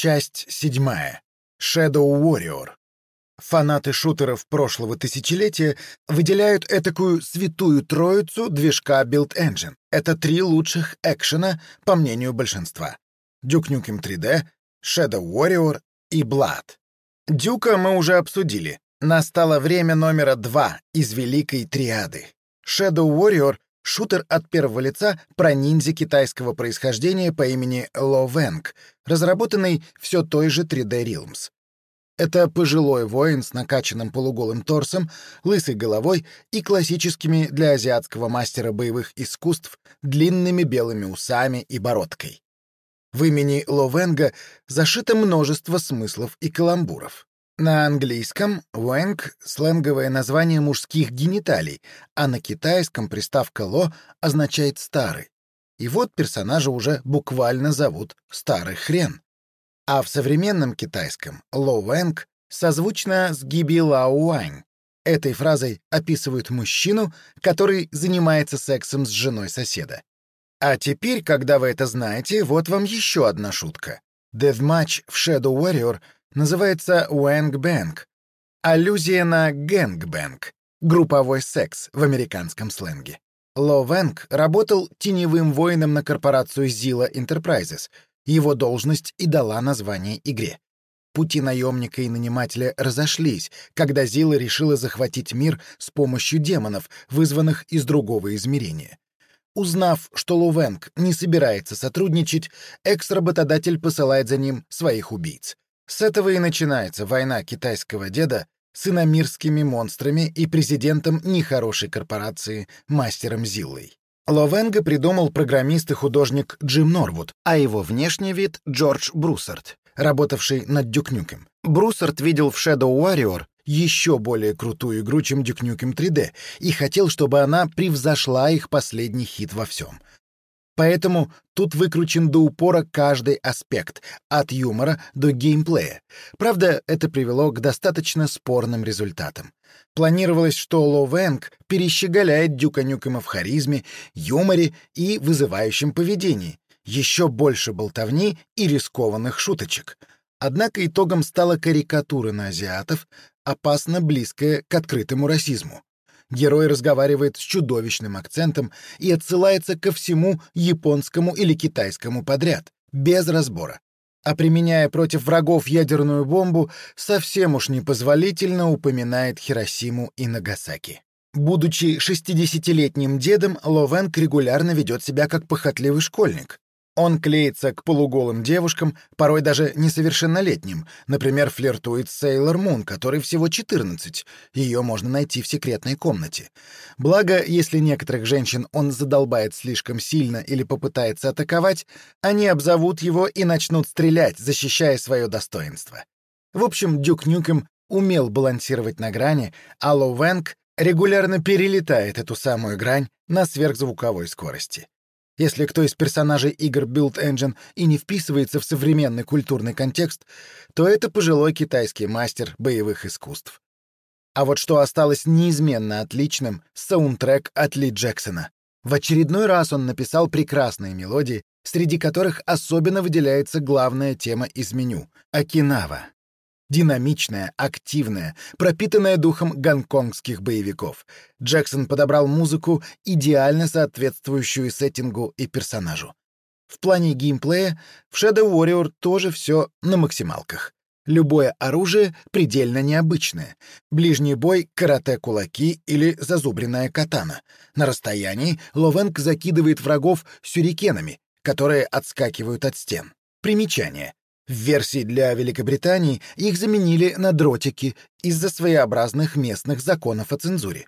Часть седьмая. Shadow Warrior. Фанаты шутеров прошлого тысячелетия выделяют этакую святую троицу движка Build Engine. Это три лучших экшена, по мнению большинства. Duke Nukem 3D, Shadow Warrior и Blood. Дюка мы уже обсудили. Настало время номера два из Великой Триады. Shadow Warrior — шутер от первого лица про ниндзя китайского происхождения по имени Ло Вэнг, разработанный все той же 3D Realms. Это пожилой воин с накачанным полуголым торсом, лысой головой и классическими для азиатского мастера боевых искусств длинными белыми усами и бородкой. В имени Ловенга зашито множество смыслов и каламбуров. На английском «вэнг» — сленговое название мужских гениталий, а на китайском приставка «ло» означает «старый». И вот персонажа уже буквально зовут «старый хрен». А в современном китайском «Lo Wang» созвучно с «гэби лао Этой фразой описывают мужчину, который занимается сексом с женой соседа. А теперь, когда вы это знаете, вот вам еще одна шутка. Deathmatch в Shadow Warrior называется Bang. Аллюзия на gangbang — групповой секс в американском сленге. Ло Вэнг работал теневым воином на корпорацию Zilla Enterprises — его должность и дала название игре. Пути наемника и нанимателя разошлись, когда Зила решила захватить мир с помощью демонов, вызванных из другого измерения. Узнав, что Лувенг не собирается сотрудничать, экс-работодатель посылает за ним своих убийц. С этого и начинается война китайского деда с иномирскими монстрами и президентом нехорошей корпорации, мастером Зиллой. Ловенга придумал программист и художник Джим Норвуд, а его внешний вид — Джордж Бруссард, работавший над Дюкнюкем. Бруссард видел в Shadow Warrior еще более крутую игру, чем Дюкнюкем 3D, и хотел, чтобы она превзошла их последний хит во всем. Поэтому тут выкручен до упора каждый аспект, от юмора до геймплея. Правда, это привело к достаточно спорным результатам. Планировалось, что Ло Вэнг перещеголяет Дюка Нюкема в харизме, юморе и вызывающем поведении. Еще больше болтовни и рискованных шуточек. Однако итогом стала карикатура на азиатов, опасно близкая к открытому расизму. Герой разговаривает с чудовищным акцентом и отсылается ко всему японскому или китайскому подряд, без разбора. А применяя против врагов ядерную бомбу, совсем уж непозволительно упоминает Хиросиму и Нагасаки. Будучи 60-летним дедом, Ловенк регулярно ведет себя как похотливый школьник. Он клеится к полуголым девушкам, порой даже несовершеннолетним. Например, флиртует с Сейлор Мун, которой всего 14. Ее можно найти в секретной комнате. Благо, если некоторых женщин он задолбает слишком сильно или попытается атаковать, они обзовут его и начнут стрелять, защищая свое достоинство. В общем, Дюк Нюкем умел балансировать на грани, а Ло Вэнг регулярно перелетает эту самую грань на сверхзвуковой скорости. Если кто из персонажей игр Build Engine и не вписывается в современный культурный контекст, то это пожилой китайский мастер боевых искусств. А вот что осталось неизменно отличным — саундтрек от Ли Джексона. В очередной раз он написал прекрасные мелодии, среди которых особенно выделяется главная тема из меню — «Окинава». Динамичная, активная, пропитанная духом гонконгских боевиков. Джексон подобрал музыку, идеально соответствующую сеттингу и персонажу. В плане геймплея в Shadow Warrior тоже все на максималках. Любое оружие предельно необычное. Ближний бой — карате-кулаки или зазубренная катана. На расстоянии Ловенк закидывает врагов сюрикенами, которые отскакивают от стен. Примечание. В версии для Великобритании их заменили на дротики из-за своеобразных местных законов о цензуре.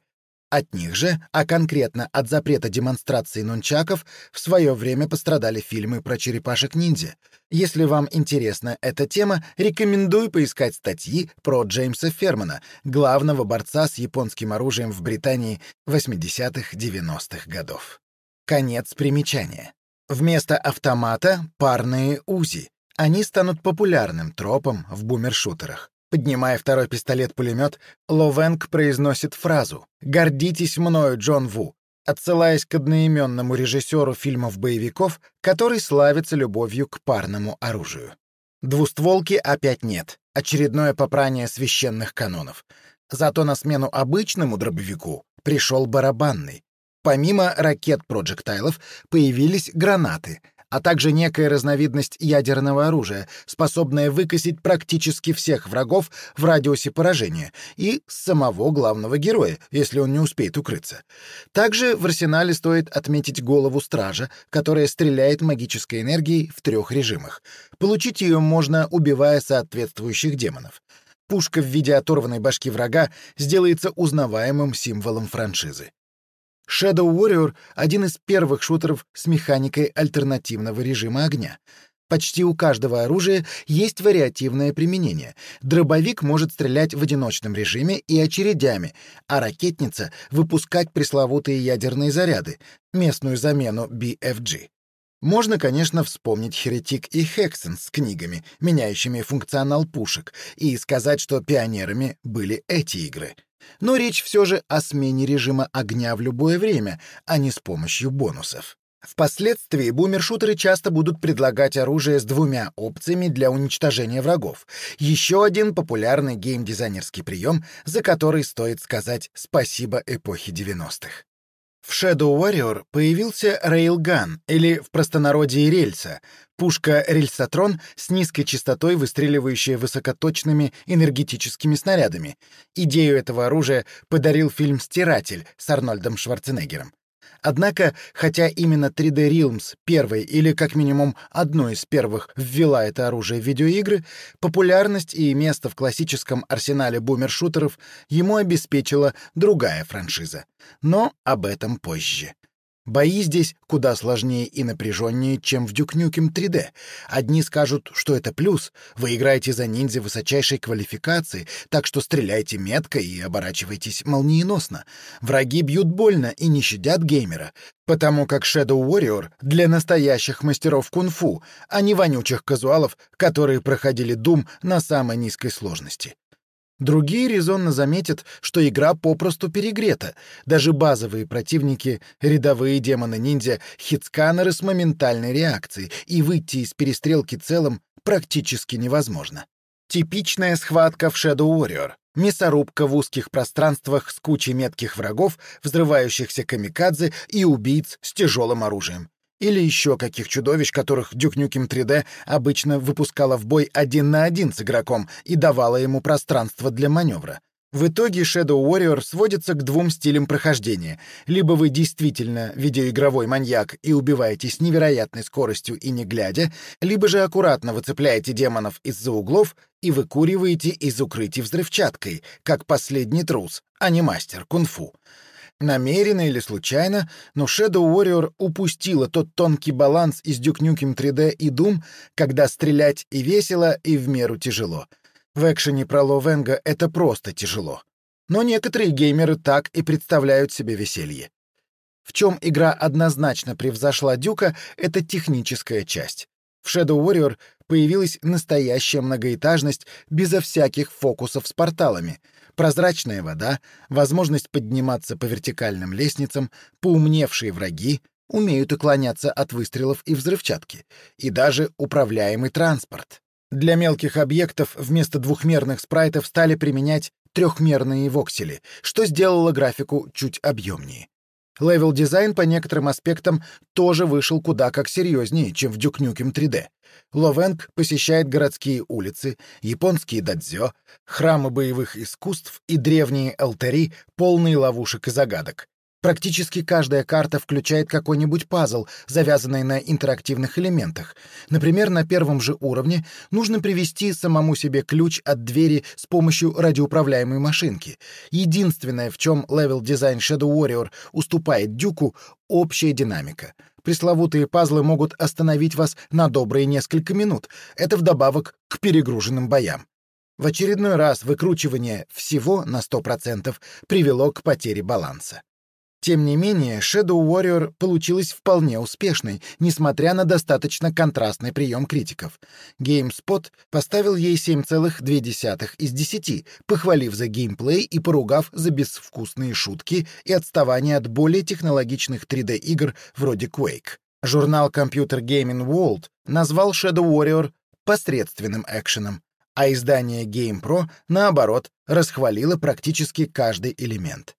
От них же, а конкретно от запрета демонстрации нунчаков, в свое время пострадали фильмы про черепашек-ниндзя. Если вам интересна эта тема, рекомендую поискать статьи про Джеймса Фермана, главного борца с японским оружием в Британии 80-х-90-х годов. Конец примечания. Вместо автомата — парные УЗИ. Они станут популярным тропом в бумершутерах. Поднимая второй пистолет-пулемет, Ловенг произносит фразу «Гордитесь мною, Джон Ву», отсылаясь к одноименному режиссеру фильмов-боевиков, который славится любовью к парному оружию. Двустволки опять нет. Очередное попрание священных канонов. Зато на смену обычному дробовику пришел барабанный. Помимо ракет-проджектайлов появились гранаты, а также некая разновидность ядерного оружия, способная выкосить практически всех врагов в радиусе поражения, и самого главного героя, если он не успеет укрыться. Также в арсенале стоит отметить голову стража, которая стреляет магической энергией в трех режимах. Получить ее можно, убивая соответствующих демонов. Пушка в виде оторванной башки врага сделается узнаваемым символом франшизы. Shadow Warrior — один из первых шутеров с механикой альтернативного режима огня. Почти у каждого оружия есть вариативное применение. Дробовик может стрелять в одиночном режиме и очередями, а ракетница — выпускать пресловутые ядерные заряды, местную замену BFG. Можно, конечно, вспомнить «Херетик» и «Хексен» с книгами, меняющими функционал пушек, и сказать, что пионерами были эти игры — но речь все же о смене режима огня в любое время, а не с помощью бонусов. Впоследствии бумершутеры часто будут предлагать оружие с двумя опциями для уничтожения врагов. Еще один популярный геймдизайнерский прием, за который стоит сказать спасибо эпохе 90-х. В Shadow Warrior появился Railgun, или в простонародье рельса, пушка рельсотрон с низкой частотой, выстреливающая высокоточными энергетическими снарядами. Идею этого оружия подарил фильм «Стиратель» с Арнольдом Шварценеггером. Однако, хотя именно 3D Realms первой или как минимум одной из первых ввела это оружие в видеоигры, популярность и место в классическом арсенале бумершутеров ему обеспечила другая франшиза. Но об этом позже. Бои здесь куда сложнее и напряженнее, чем в Nukem 3D. Одни скажут, что это плюс, вы играете за ниндзя высочайшей квалификации, так что стреляйте метко и оборачивайтесь молниеносно. Враги бьют больно и не щадят геймера, потому как Shadow Warrior для настоящих мастеров кунг-фу, а не вонючих казуалов, которые проходили Doom на самой низкой сложности. Другие резонно заметят, что игра попросту перегрета. Даже базовые противники, рядовые демоны-ниндзя, хитсканеры с моментальной реакцией, и выйти из перестрелки целым практически невозможно. Типичная схватка в Shadow Warrior. Мясорубка в узких пространствах с кучей метких врагов, взрывающихся камикадзе и убийц с тяжелым оружием. Или еще каких чудовищ, которых Nukem 3D обычно выпускала в бой один на один с игроком и давала ему пространство для маневра. В итоге Shadow Warrior сводится к двум стилям прохождения. Либо вы действительно видеоигровой маньяк и убиваете с невероятной скоростью и не глядя, либо же аккуратно выцепляете демонов из-за углов и выкуриваете из укрытий взрывчаткой, как последний трус, а не мастер кунг-фу. Намеренно или случайно, но Shadow Warrior упустила тот тонкий баланс из Duke Nukem 3D и Doom, когда стрелять и весело, и в меру тяжело. В экшене про Ло Венга это просто тяжело. Но некоторые геймеры так и представляют себе веселье. В чем игра однозначно превзошла Дюка, это техническая часть. В Shadow Warrior появилась настоящая многоэтажность безо всяких фокусов с порталами — прозрачная вода, возможность подниматься по вертикальным лестницам, поумневшие враги умеют уклоняться от выстрелов и взрывчатки, и даже управляемый транспорт. Для мелких объектов вместо двухмерных спрайтов стали применять трехмерные воксели, что сделало графику чуть объемнее. Level -дизайн по некоторым аспектам тоже вышел куда как серьезнее, чем в Duke Nukem 3D. Lo Wang посещает городские улицы, японские додзё, храмы боевых искусств и древние алтари, полные ловушек и загадок. Практически каждая карта включает какой-нибудь пазл, завязанный на интерактивных элементах. Например, на первом же уровне нужно привести самому себе ключ от двери с помощью радиоуправляемой машинки. Единственное, в чем level -дизайн Shadow Warrior уступает Дюку — общая динамика. Пресловутые пазлы могут остановить вас на добрые несколько минут. Это вдобавок к перегруженным боям. В очередной раз выкручивание всего на 100% привело к потере баланса. Тем не менее, Shadow Warrior получилась вполне успешной, несмотря на достаточно контрастный прием критиков. GameSpot поставил ей 7,2 из 10, похвалив за геймплей и поругав за безвкусные шутки и отставание от более технологичных 3D-игр вроде Quake. Журнал Computer Gaming World назвал Shadow Warrior посредственным экшеном, а издание GamePro, наоборот, расхвалило практически каждый элемент.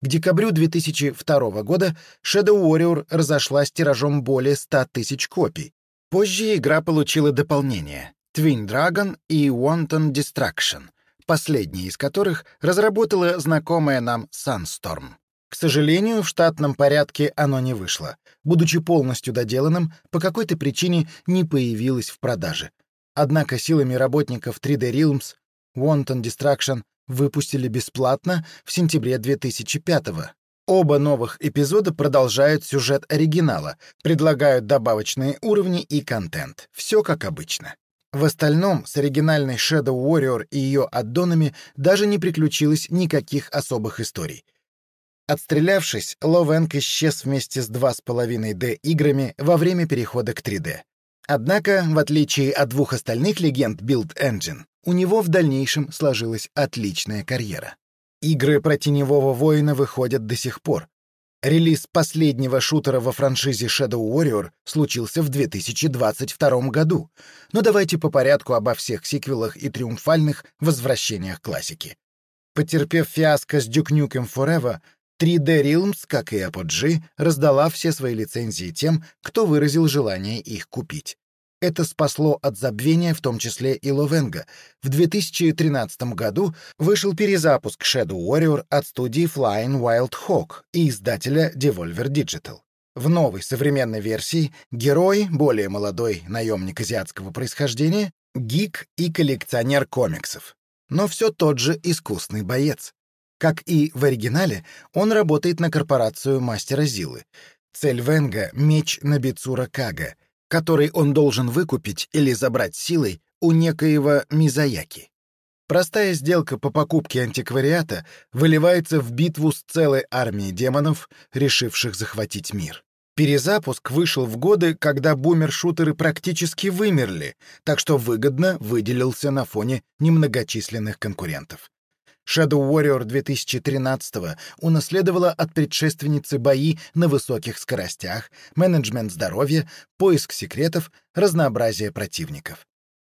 К декабрю 2002 года Shadow Warrior разошлась тиражом более 100 тысяч копий. Позже игра получила дополнение Twin Dragon и Wanton Destruction, последний из которых разработала знакомая нам Sunstorm. К сожалению, в штатном порядке оно не вышло. Будучи полностью доделанным, по какой-то причине не появилось в продаже. Однако силами работников 3D Realms Wanton Destruction выпустили бесплатно в сентябре 2005 -го. Оба новых эпизода продолжают сюжет оригинала, предлагают добавочные уровни и контент. Все как обычно. В остальном с оригинальной Shadow Warrior и ее аддонами даже не приключилось никаких особых историй. Отстрелявшись, Ловенк исчез вместе с 2,5D играми во время перехода к 3D. Однако, в отличие от двух остальных легенд Build Engine, у него в дальнейшем сложилась отличная карьера. Игры про теневого воина выходят до сих пор. Релиз последнего шутера во франшизе Shadow Warrior случился в 2022 году. Но давайте по порядку обо всех сиквелах и триумфальных возвращениях классики. Потерпев фиаско с Duke Nukem Forever, 3D Realms, как и Apogee, раздала все свои лицензии тем, кто выразил желание их купить. Это спасло от забвения в том числе и Ловенга. В 2013 году вышел перезапуск Shadow Warrior от студии Flying Wild Hawk и издателя Devolver Digital. В новой современной версии герой, более молодой наемник азиатского происхождения, гик и коллекционер комиксов. Но все тот же искусный боец. Как и в оригинале, он работает на корпорацию Мастера Зилы. Цель Венга — меч Набицура Кага, который он должен выкупить или забрать силой у некоего Мизаяки. Простая сделка по покупке антиквариата выливается в битву с целой армией демонов, решивших захватить мир. Перезапуск вышел в годы, когда бумер-шутеры практически вымерли, так что выгодно выделился на фоне немногочисленных конкурентов. Shadow Warrior 2013 унаследовала от предшественницы бои на высоких скоростях, менеджмент здоровья, поиск секретов, разнообразие противников.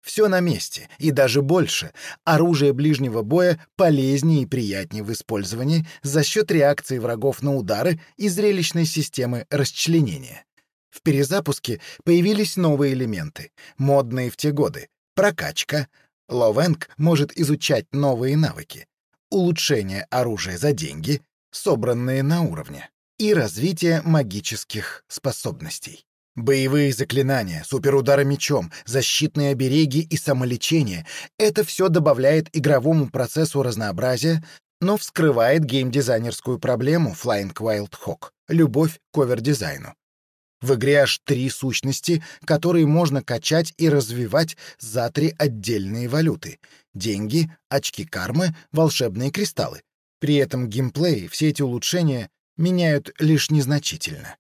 Все на месте, и даже больше. Оружие ближнего боя полезнее и приятнее в использовании за счет реакции врагов на удары и зрелищной системы расчленения. В перезапуске появились новые элементы, модные в те годы. Прокачка. Ловенг может изучать новые навыки улучшение оружия за деньги, собранные на уровне, и развитие магических способностей. Боевые заклинания, суперудары мечом, защитные обереги и самолечение — это все добавляет игровому процессу разнообразия, но вскрывает геймдизайнерскую проблему Flying Wild Hawk — любовь к овер-дизайну. В игре аж три сущности, которые можно качать и развивать за три отдельные валюты — деньги, очки кармы, волшебные кристаллы. При этом геймплей все эти улучшения меняют лишь незначительно.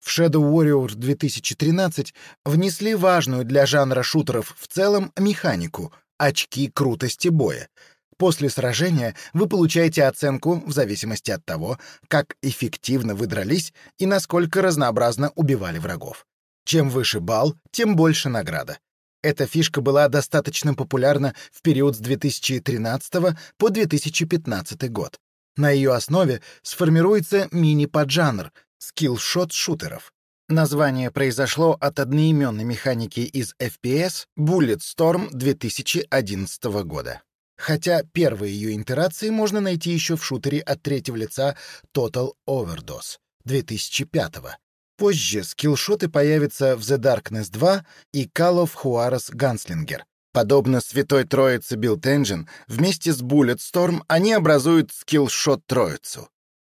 В Shadow Warrior 2013 внесли важную для жанра шутеров в целом механику — очки крутости боя — После сражения вы получаете оценку в зависимости от того, как эффективно вы дрались и насколько разнообразно убивали врагов. Чем выше балл, тем больше награда. Эта фишка была достаточно популярна в период с 2013 по 2015 год. На ее основе сформируется мини-поджанр — скиллшот-шутеров. Название произошло от одноименной механики из FPS Bulletstorm 2011 года. Хотя первые ее итерации можно найти еще в шутере от третьего лица Total Overdose 2005 -го. Позже скиллшоты появятся в The Darkness 2 и Call of Juarez Gunslinger. Подобно Святой Троице Build Engine, вместе с Bulletstorm они образуют скиллшот-троицу.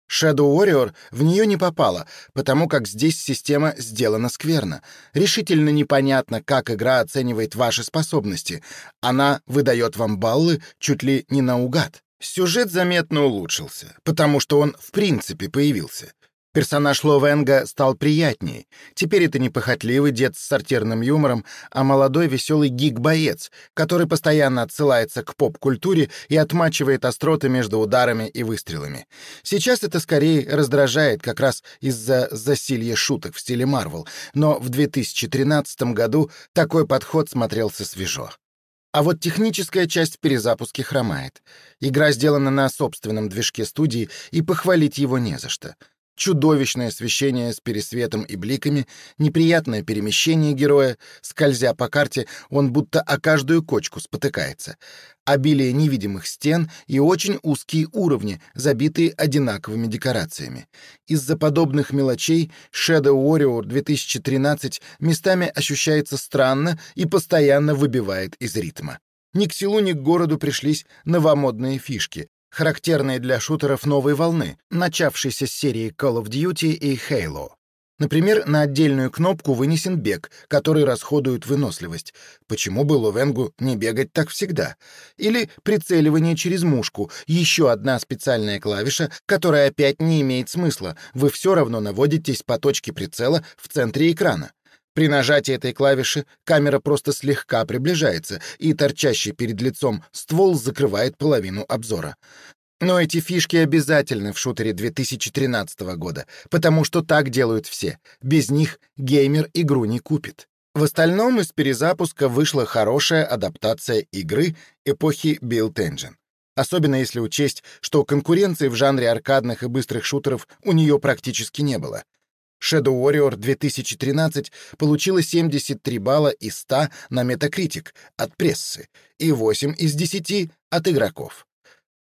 Shadow Warrior в нее не попала, потому как здесь система сделана скверно. Решительно непонятно, как игра оценивает ваши способности. Она выдает вам баллы чуть ли не наугад. Сюжет заметно улучшился, потому что он в принципе появился. Персонаж Ловенга стал приятнее. Теперь это не похотливый дед с сортирным юмором, а молодой веселый гик-боец, который постоянно отсылается к поп-культуре и отмачивает остроты между ударами и выстрелами. Сейчас это скорее раздражает как раз из-за засилья шуток в стиле Марвел, но в 2013 году такой подход смотрелся свежо. А вот техническая часть в хромает. Игра сделана на собственном движке студии, и похвалить его не за что — чудовищное освещение с пересветом и бликами, неприятное перемещение героя, скользя по карте, он будто о каждую кочку спотыкается, обилие невидимых стен и очень узкие уровни, забитые одинаковыми декорациями. Из-за подобных мелочей Shadow Warrior 2013 местами ощущается странно и постоянно выбивает из ритма. Ни к селу, ни к городу пришлись новомодные фишки, характерные для шутеров новой волны, начавшейся с серии Call of Duty и Halo. Например, на отдельную кнопку вынесен бег, который расходует выносливость. Почему бы Лувенгу не бегать так всегда? Или прицеливание через мушку, еще одна специальная клавиша, которая опять не имеет смысла, вы все равно наводитесь по точке прицела в центре экрана. При нажатии этой клавиши камера просто слегка приближается, и торчащий перед лицом ствол закрывает половину обзора. Но эти фишки обязательны в шутере 2013 года, потому что так делают все. Без них геймер игру не купит. В остальном из перезапуска вышла хорошая адаптация игры эпохи Build Engine. Особенно если учесть, что конкуренции в жанре аркадных и быстрых шутеров у нее практически не было. Shadow Warrior 2013 получила 73 балла из 100 на Metacritic от прессы и 8 из 10 от игроков.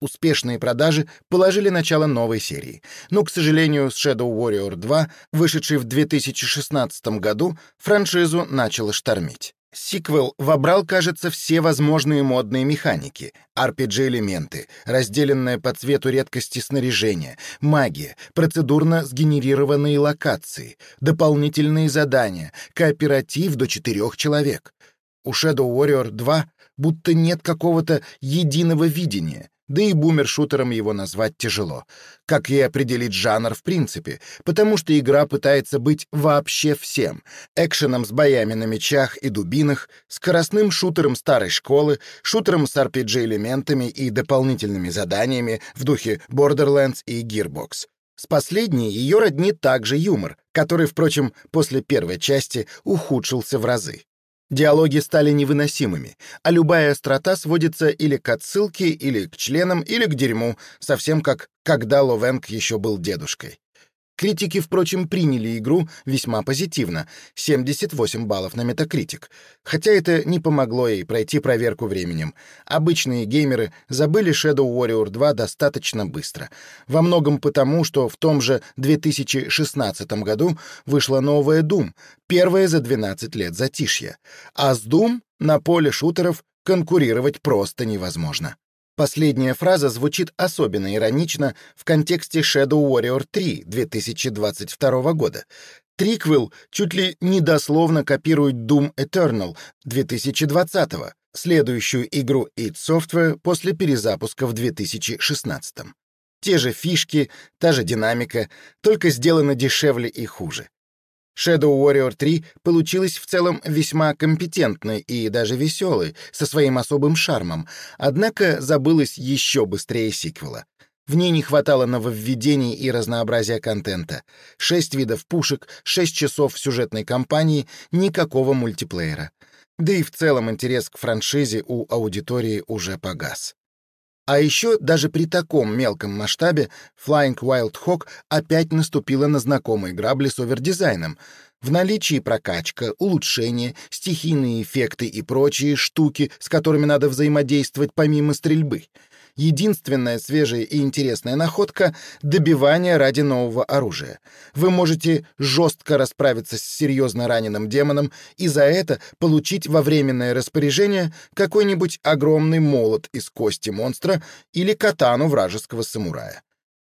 Успешные продажи положили начало новой серии, но, к сожалению, с Shadow Warrior 2, вышедшей в 2016 году, франшизу начало штормить. Сиквел вобрал, кажется, все возможные модные механики, RPG-элементы, разделенное по цвету редкости снаряжение, магия, процедурно сгенерированные локации, дополнительные задания, кооператив до четырех человек. У Shadow Warrior 2 будто нет какого-то единого видения, да и бумер-шутером его назвать тяжело. Как и определить жанр в принципе, потому что игра пытается быть вообще всем. Экшеном с боями на мечах и дубинах, скоростным шутером старой школы, шутером с RPG-элементами и дополнительными заданиями в духе Borderlands и Gearbox. С последней ее роднит также юмор, который, впрочем, после первой части ухудшился в разы. Диалоги стали невыносимыми, а любая острота сводится или к отсылке, или к членам, или к дерьму, совсем как когда Ловенк еще был дедушкой. Критики, впрочем, приняли игру весьма позитивно — 78 баллов на Metacritic. Хотя это не помогло ей пройти проверку временем. Обычные геймеры забыли Shadow Warrior 2 достаточно быстро. Во многом потому, что в том же 2016 году вышла новая Doom, первая за 12 лет затишья. А с Doom на поле шутеров конкурировать просто невозможно. Последняя фраза звучит особенно иронично в контексте Shadow Warrior 3 2022 года. Триквел чуть ли не дословно копирует Doom Eternal 2020 следующую игру id Software после перезапуска в 2016 Те же фишки, та же динамика, только сделано дешевле и хуже. Shadow Warrior 3 получилась в целом весьма компетентной и даже веселой, со своим особым шармом, однако забылась еще быстрее сиквела. В ней не хватало нововведений и разнообразия контента. Шесть видов пушек, шесть часов сюжетной кампании, никакого мультиплеера. Да и в целом интерес к франшизе у аудитории уже погас. А еще даже при таком мелком масштабе Flying Wild Hawk опять наступила на знакомые грабли с овердизайном. В наличии прокачка, улучшения, стихийные эффекты и прочие штуки, с которыми надо взаимодействовать помимо стрельбы — Единственная свежая и интересная находка — добивание ради нового оружия. Вы можете жестко расправиться с серьезно раненым демоном и за это получить во временное распоряжение какой-нибудь огромный молот из кости монстра или катану вражеского самурая.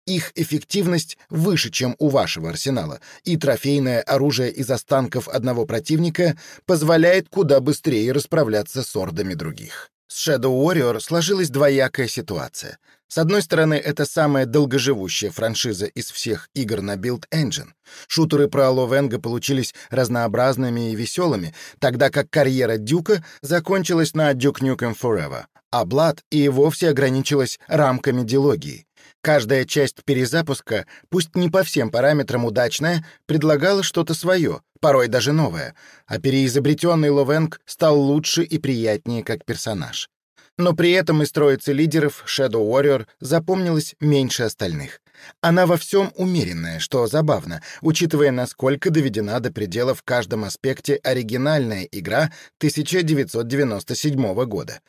Их эффективность выше, чем у вашего арсенала, и трофейное оружие из останков одного противника позволяет куда быстрее расправляться с ордами других. С Shadow Warrior сложилась двоякая ситуация. С одной стороны, это самая долгоживущая франшиза из всех игр на Build Engine. Шутеры про Ловенга получились разнообразными и веселыми, тогда как карьера Дюка закончилась на Duke Nukem Forever, а Blood и вовсе ограничилась рамками дилогии. Каждая часть перезапуска, пусть не по всем параметрам удачная, предлагала что-то свое, порой даже новое, а переизобретенный Ловенг стал лучше и приятнее как персонаж. Но при этом из троицы лидеров Shadow Warrior запомнилась меньше остальных. Она во всем умеренная, что забавно, учитывая, насколько доведена до предела в каждом аспекте оригинальная игра 1997 года.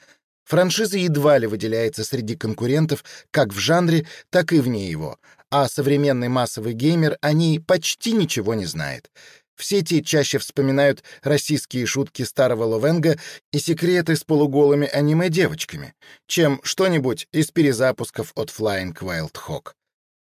Франшиза едва ли выделяется среди конкурентов как в жанре, так и вне его, а современный массовый геймер о ней почти ничего не знает. В сети чаще вспоминают российские шутки старого Ловенга и секреты с полуголыми аниме-девочками, чем что-нибудь из перезапусков от Flying Wild Hawk.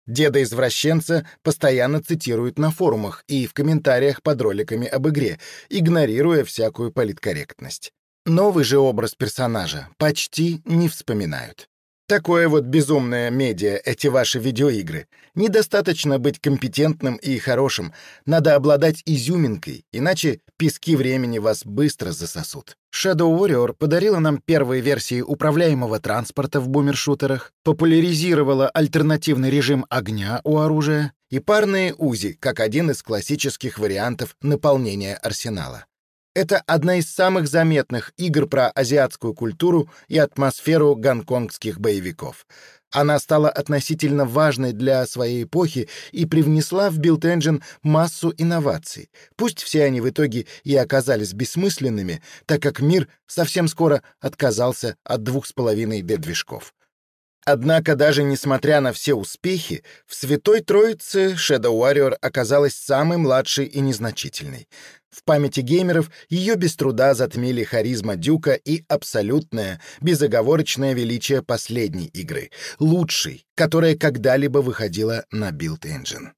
Деда-извращенца постоянно цитируют на форумах и в комментариях под роликами об игре, игнорируя всякую политкорректность. Новый же образ персонажа почти не вспоминают. Такое вот безумное медиа, эти ваши видеоигры. Недостаточно быть компетентным и хорошим, надо обладать изюминкой, иначе пески времени вас быстро засосут. Shadow Warrior подарила нам первые версии управляемого транспорта в бумершутерах, популяризировала альтернативный режим огня у оружия и парные УЗИ, как один из классических вариантов наполнения арсенала. Это одна из самых заметных игр про азиатскую культуру и атмосферу гонконгских боевиков. Она стала относительно важной для своей эпохи и привнесла в Build Engine массу инноваций. Пусть все они в итоге и оказались бессмысленными, так как мир совсем скоро отказался от двух с половиной D-движков. Однако даже несмотря на все успехи, в Святой Троице Shadow Warrior оказалась самой младшей и незначительной. В памяти геймеров ее без труда затмили харизма Дюка и абсолютное, безоговорочное величие последней игры, лучшей, которая когда-либо выходила на Build Engine.